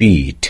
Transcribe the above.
bt